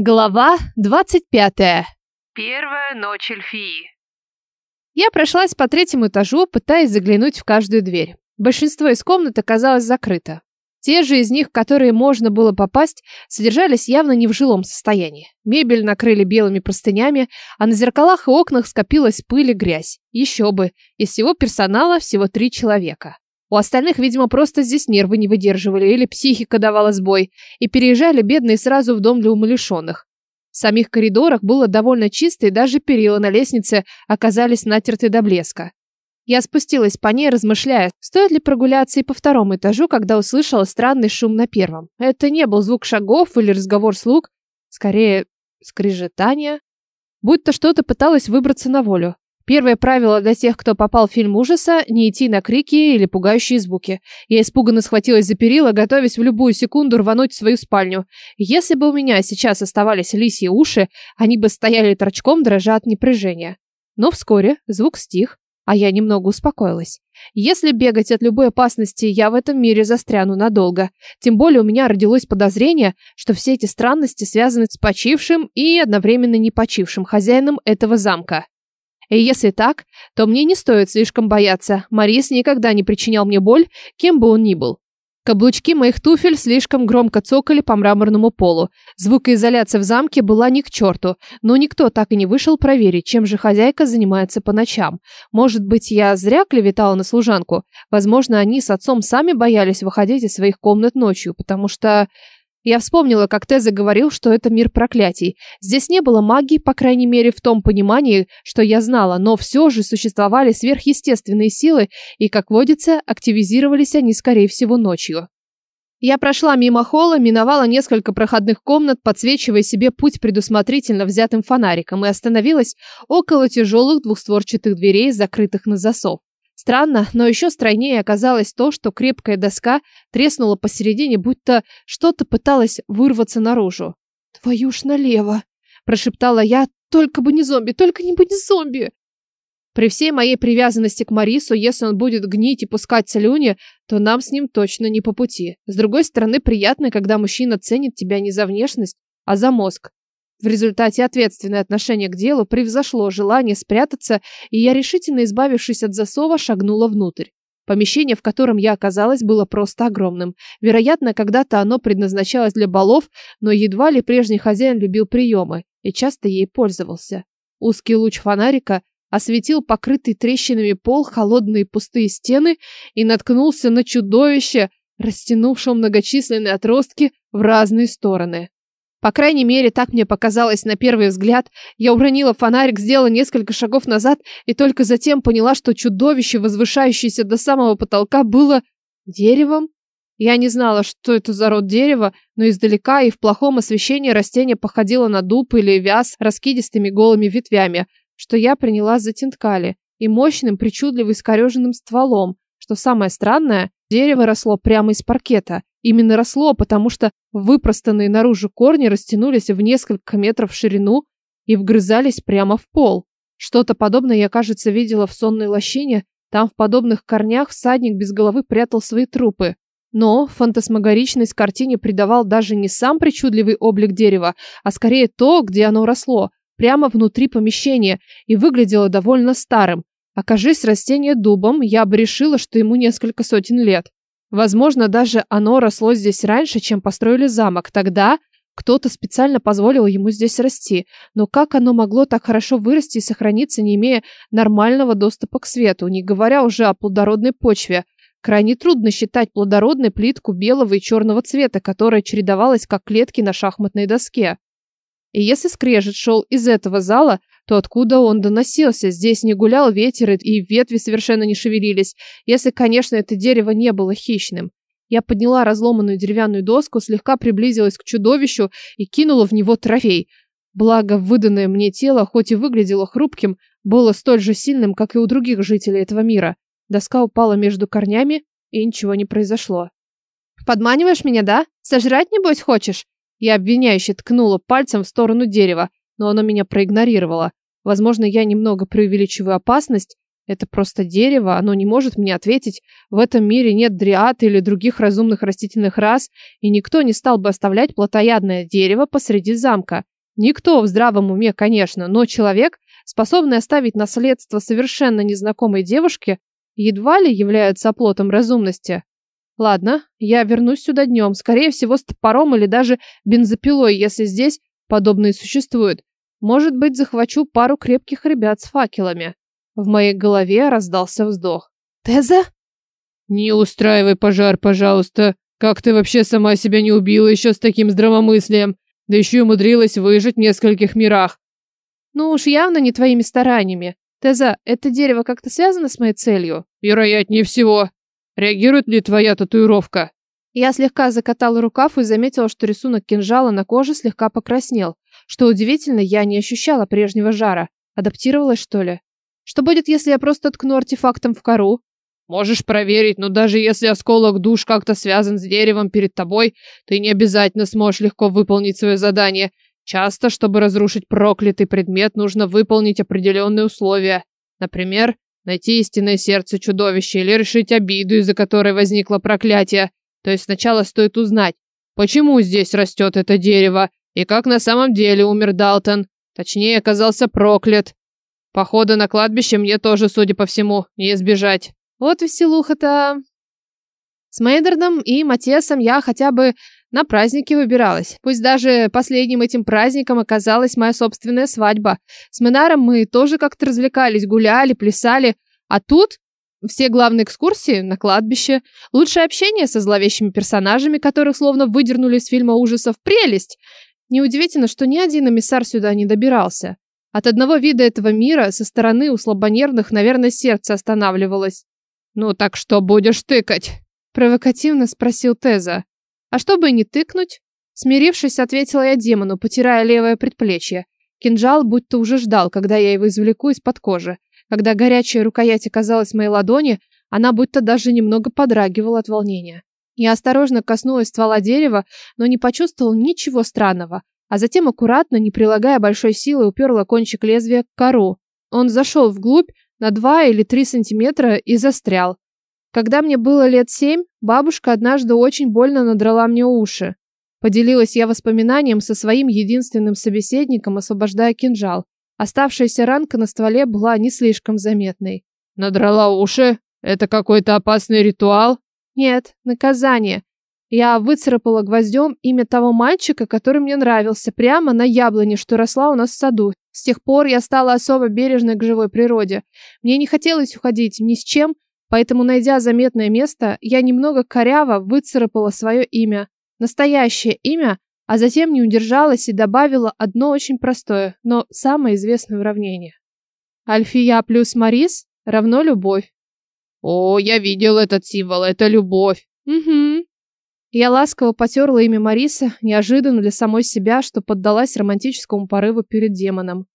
Глава 25. Первая ночь эльфии. Я прошлась по третьему этажу, пытаясь заглянуть в каждую дверь. Большинство из комнат оказалось закрыто. Те же из них, в которые можно было попасть, содержались явно не в жилом состоянии. Мебель накрыли белыми простынями, а на зеркалах и окнах скопилась пыль и грязь. Еще бы, из всего персонала всего три человека. У остальных, видимо, просто здесь нервы не выдерживали или психика давала сбой, и переезжали бедные сразу в дом для умалишенных. В самих коридорах было довольно чисто, и даже перила на лестнице оказались натерты до блеска. Я спустилась по ней, размышляя, стоит ли прогуляться и по второму этажу, когда услышала странный шум на первом. Это не был звук шагов или разговор слуг, скорее, скрежетание. Будто что-то пыталось выбраться на волю. Первое правило для тех, кто попал в фильм ужаса – не идти на крики или пугающие звуки. Я испуганно схватилась за перила, готовясь в любую секунду рвануть в свою спальню. Если бы у меня сейчас оставались лисьи уши, они бы стояли торчком, дрожа от напряжения. Но вскоре звук стих, а я немного успокоилась. Если бегать от любой опасности, я в этом мире застряну надолго. Тем более у меня родилось подозрение, что все эти странности связаны с почившим и одновременно не почившим хозяином этого замка. И если так, то мне не стоит слишком бояться. Марис никогда не причинял мне боль, кем бы он ни был. Каблучки моих туфель слишком громко цокали по мраморному полу. Звукоизоляция в замке была ни к черту, но никто так и не вышел проверить, чем же хозяйка занимается по ночам. Может быть, я зря клеветала на служанку? Возможно, они с отцом сами боялись выходить из своих комнат ночью, потому что... Я вспомнила, как Теза говорил, что это мир проклятий. Здесь не было магии, по крайней мере, в том понимании, что я знала, но все же существовали сверхъестественные силы, и, как водится, активизировались они, скорее всего, ночью. Я прошла мимо холла, миновала несколько проходных комнат, подсвечивая себе путь предусмотрительно взятым фонариком, и остановилась около тяжелых двухстворчатых дверей, закрытых на засов. Странно, но еще стройнее оказалось то, что крепкая доска треснула посередине, будто что-то пыталось вырваться наружу. «Твою ж налево!» – прошептала я. «Только бы не зомби, только не бы не зомби!» При всей моей привязанности к Марису, если он будет гнить и пускать слюни, то нам с ним точно не по пути. С другой стороны, приятно, когда мужчина ценит тебя не за внешность, а за мозг. В результате ответственное отношение к делу превзошло желание спрятаться, и я, решительно избавившись от засова, шагнула внутрь. Помещение, в котором я оказалась, было просто огромным. Вероятно, когда-то оно предназначалось для балов, но едва ли прежний хозяин любил приемы и часто ей пользовался. Узкий луч фонарика осветил покрытый трещинами пол, холодные пустые стены и наткнулся на чудовище, растянувшее многочисленные отростки в разные стороны. По крайней мере, так мне показалось на первый взгляд. Я уронила фонарик, сделала несколько шагов назад и только затем поняла, что чудовище, возвышающееся до самого потолка, было деревом. Я не знала, что это за род дерева, но издалека и в плохом освещении растение походило на дуб или вяз раскидистыми голыми ветвями, что я приняла за тинткали, и мощным, причудливо искореженным стволом. Что самое странное, дерево росло прямо из паркета, Именно росло, потому что выпростанные наружу корни растянулись в несколько метров в ширину и вгрызались прямо в пол. Что-то подобное я, кажется, видела в сонной лощине. Там в подобных корнях всадник без головы прятал свои трупы. Но фантасмагоричность картине придавал даже не сам причудливый облик дерева, а скорее то, где оно росло, прямо внутри помещения, и выглядело довольно старым. Окажись растение дубом, я бы решила, что ему несколько сотен лет. Возможно, даже оно росло здесь раньше, чем построили замок. Тогда кто-то специально позволил ему здесь расти. Но как оно могло так хорошо вырасти и сохраниться, не имея нормального доступа к свету, не говоря уже о плодородной почве? Крайне трудно считать плодородной плитку белого и черного цвета, которая чередовалась как клетки на шахматной доске. И если скрежет шел из этого зала, то откуда он доносился? Здесь не гулял ветер, и ветви совершенно не шевелились, если, конечно, это дерево не было хищным. Я подняла разломанную деревянную доску, слегка приблизилась к чудовищу и кинула в него трофей. Благо, выданное мне тело, хоть и выглядело хрупким, было столь же сильным, как и у других жителей этого мира. Доска упала между корнями, и ничего не произошло. «Подманиваешь меня, да? Сожрать, небось, хочешь?» Я обвиняюще ткнула пальцем в сторону дерева, но оно меня проигнорировало. Возможно, я немного преувеличиваю опасность. Это просто дерево, оно не может мне ответить. В этом мире нет дриад или других разумных растительных рас, и никто не стал бы оставлять плотоядное дерево посреди замка. Никто в здравом уме, конечно, но человек, способный оставить наследство совершенно незнакомой девушке, едва ли является оплотом разумности. Ладно, я вернусь сюда днем, скорее всего с топором или даже бензопилой, если здесь подобные существуют. Может быть, захвачу пару крепких ребят с факелами. В моей голове раздался вздох. Теза? Не устраивай пожар, пожалуйста. Как ты вообще сама себя не убила еще с таким здравомыслием? Да еще и умудрилась выжить в нескольких мирах. Ну уж явно не твоими стараниями. Теза, это дерево как-то связано с моей целью? Вероятнее всего. Реагирует ли твоя татуировка? Я слегка закатала рукав и заметила, что рисунок кинжала на коже слегка покраснел. Что удивительно, я не ощущала прежнего жара. Адаптировалась, что ли? Что будет, если я просто ткну артефактом в кору? Можешь проверить, но даже если осколок душ как-то связан с деревом перед тобой, ты не обязательно сможешь легко выполнить свое задание. Часто, чтобы разрушить проклятый предмет, нужно выполнить определенные условия. Например, найти истинное сердце чудовища или решить обиду, из-за которой возникло проклятие. То есть сначала стоит узнать, почему здесь растет это дерево, и как на самом деле умер Далтон. Точнее, оказался проклят. Похода на кладбище мне тоже, судя по всему, не избежать. Вот веселуха-то. С Мейдердом и Матесом я хотя бы на праздники выбиралась. Пусть даже последним этим праздником оказалась моя собственная свадьба. С Минаром мы тоже как-то развлекались, гуляли, плясали. А тут все главные экскурсии на кладбище, лучшее общение со зловещими персонажами, которых словно выдернули из фильма ужасов. Прелесть! Неудивительно, что ни один эмиссар сюда не добирался. От одного вида этого мира со стороны у слабонервных, наверное, сердце останавливалось. «Ну так что будешь тыкать?» Провокативно спросил Теза. А чтобы не тыкнуть, смирившись, ответила я демону, потирая левое предплечье. Кинжал будто уже ждал, когда я его извлеку из-под кожи. Когда горячая рукоять оказалась в моей ладони, она будто даже немного подрагивала от волнения. Я осторожно коснулась ствола дерева, но не почувствовал ничего странного, а затем аккуратно, не прилагая большой силы, уперла кончик лезвия к кору. Он зашел вглубь на два или три сантиметра и застрял. Когда мне было лет семь, бабушка однажды очень больно надрала мне уши. Поделилась я воспоминанием со своим единственным собеседником, освобождая кинжал. Оставшаяся ранка на стволе была не слишком заметной. «Надрала уши? Это какой-то опасный ритуал?» «Нет, наказание. Я выцарапала гвоздем имя того мальчика, который мне нравился, прямо на яблоне, что росла у нас в саду. С тех пор я стала особо бережной к живой природе. Мне не хотелось уходить ни с чем, поэтому, найдя заметное место, я немного коряво выцарапала свое имя. Настоящее имя, а затем не удержалась и добавила одно очень простое, но самое известное уравнение. Альфия плюс Марис равно любовь. О, я видел этот символ, это любовь. Угу. Я ласково потерла имя Мариса, неожиданно для самой себя, что поддалась романтическому порыву перед демоном.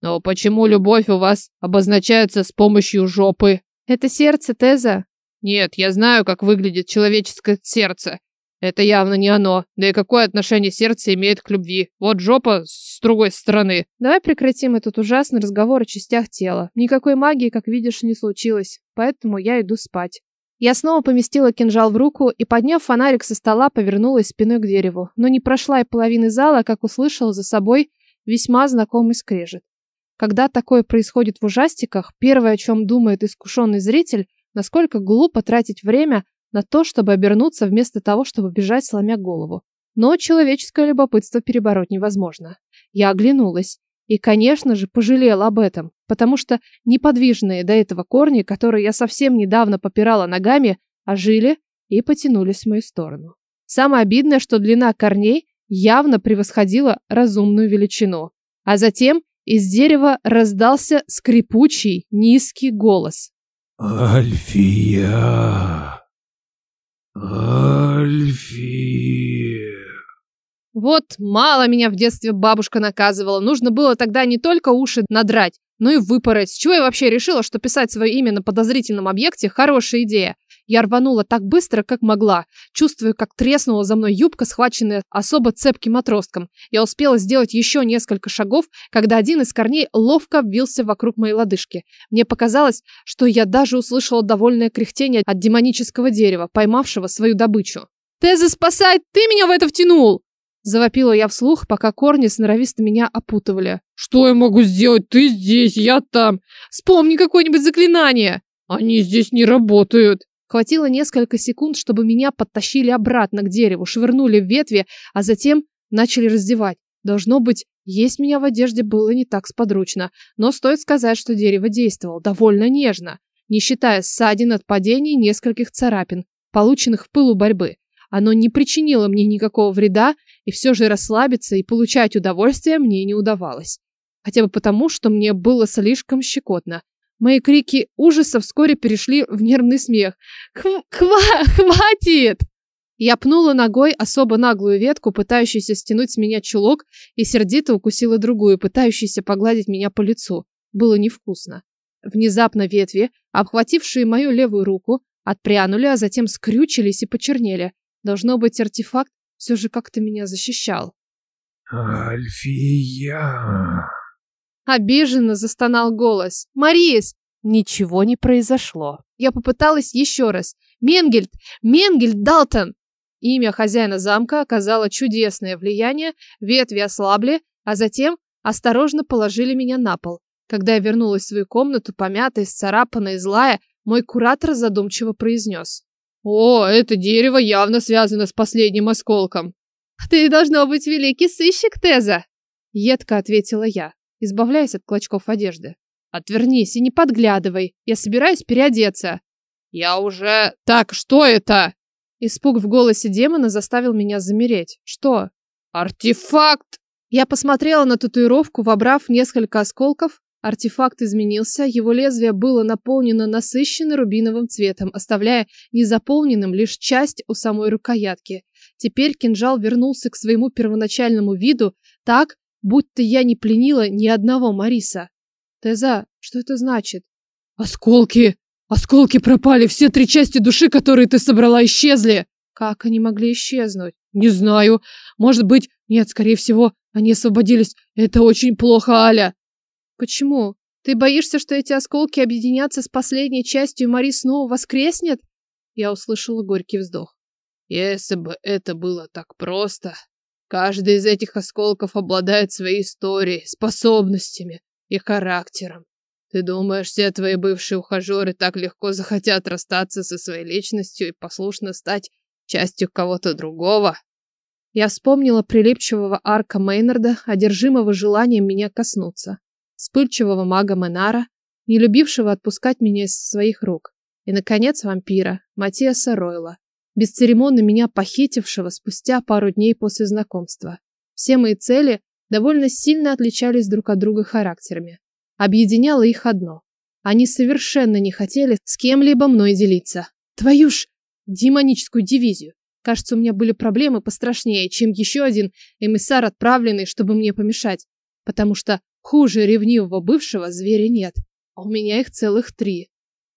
Но почему любовь у вас обозначается с помощью жопы? Это сердце Теза. Нет, я знаю, как выглядит человеческое сердце. Это явно не оно. Да и какое отношение сердце имеет к любви? Вот жопа с другой стороны. Давай прекратим этот ужасный разговор о частях тела. Никакой магии, как видишь, не случилось. Поэтому я иду спать. Я снова поместила кинжал в руку и, подняв фонарик со стола, повернулась спиной к дереву. Но не прошла и половины зала, как услышала за собой весьма знакомый скрежет. Когда такое происходит в ужастиках, первое, о чем думает искушенный зритель, насколько глупо тратить время на то, чтобы обернуться вместо того, чтобы бежать, сломя голову. Но человеческое любопытство перебороть невозможно. Я оглянулась. И, конечно же, пожалела об этом, потому что неподвижные до этого корни, которые я совсем недавно попирала ногами, ожили и потянулись в мою сторону. Самое обидное, что длина корней явно превосходила разумную величину. А затем из дерева раздался скрипучий, низкий голос. «Альфия! Альфия!» Вот мало меня в детстве бабушка наказывала. Нужно было тогда не только уши надрать, но и выпороть. С чего я вообще решила, что писать свое имя на подозрительном объекте – хорошая идея? Я рванула так быстро, как могла, чувствуя, как треснула за мной юбка, схваченная особо цепким отростком. Я успела сделать еще несколько шагов, когда один из корней ловко обвился вокруг моей лодыжки. Мне показалось, что я даже услышала довольное кряхтение от демонического дерева, поймавшего свою добычу. «Теза, спасай! Ты меня в это втянул!» Завопила я вслух, пока корни сноровисто меня опутывали. Что я могу сделать? Ты здесь, я там. Вспомни какое-нибудь заклинание. Они здесь не работают. Хватило несколько секунд, чтобы меня подтащили обратно к дереву, швырнули в ветви, а затем начали раздевать. Должно быть, есть меня в одежде было не так сподручно, но стоит сказать, что дерево действовало довольно нежно, не считая ссадин от падений и нескольких царапин, полученных в пылу борьбы. Оно не причинило мне никакого вреда, и все же расслабиться и получать удовольствие мне не удавалось. Хотя бы потому, что мне было слишком щекотно. Мои крики ужаса вскоре перешли в нервный смех. «Хва «Хватит!» Я пнула ногой особо наглую ветку, пытающуюся стянуть с меня чулок, и сердито укусила другую, пытающуюся погладить меня по лицу. Было невкусно. Внезапно ветви, обхватившие мою левую руку, отпрянули, а затем скрючились и почернели. Должно быть, артефакт все же как-то меня защищал. Альфия. Обиженно застонал голос. «Марис!» Ничего не произошло. Я попыталась еще раз. «Менгельд! Менгельд Далтон!» Имя хозяина замка оказало чудесное влияние, ветви ослабли, а затем осторожно положили меня на пол. Когда я вернулась в свою комнату, помятая, исцарапанная и злая, мой куратор задумчиво произнес. О, это дерево явно связано с последним осколком. Ты должно быть великий сыщик, Теза. Едко ответила я, избавляясь от клочков одежды. Отвернись и не подглядывай. Я собираюсь переодеться. Я уже... Так, что это? Испуг в голосе демона заставил меня замереть. Что? Артефакт! Я посмотрела на татуировку, вобрав несколько осколков, Артефакт изменился, его лезвие было наполнено насыщенным рубиновым цветом, оставляя незаполненным лишь часть у самой рукоятки. Теперь кинжал вернулся к своему первоначальному виду так, будто я не пленила ни одного Мариса. Теза, что это значит? Осколки! Осколки пропали! Все три части души, которые ты собрала, исчезли! Как они могли исчезнуть? Не знаю. Может быть... Нет, скорее всего, они освободились. Это очень плохо, Аля. Почему? Ты боишься, что эти осколки объединятся с последней частью, и Мари снова воскреснет? Я услышала горький вздох. Если бы это было так просто. Каждый из этих осколков обладает своей историей, способностями и характером. Ты думаешь, все твои бывшие ухажеры так легко захотят расстаться со своей личностью и послушно стать частью кого-то другого? Я вспомнила прилипчивого арка Мейнарда, одержимого желанием меня коснуться вспыльчивого мага Менара, не любившего отпускать меня из своих рук, и, наконец, вампира Матиаса Ройла, бесцеремонно меня похитившего спустя пару дней после знакомства. Все мои цели довольно сильно отличались друг от друга характерами. Объединяло их одно. Они совершенно не хотели с кем-либо мной делиться. Твою ж демоническую дивизию. Кажется, у меня были проблемы пострашнее, чем еще один эмиссар, отправленный, чтобы мне помешать. Потому что Хуже ревнивого бывшего зверя нет, а у меня их целых три.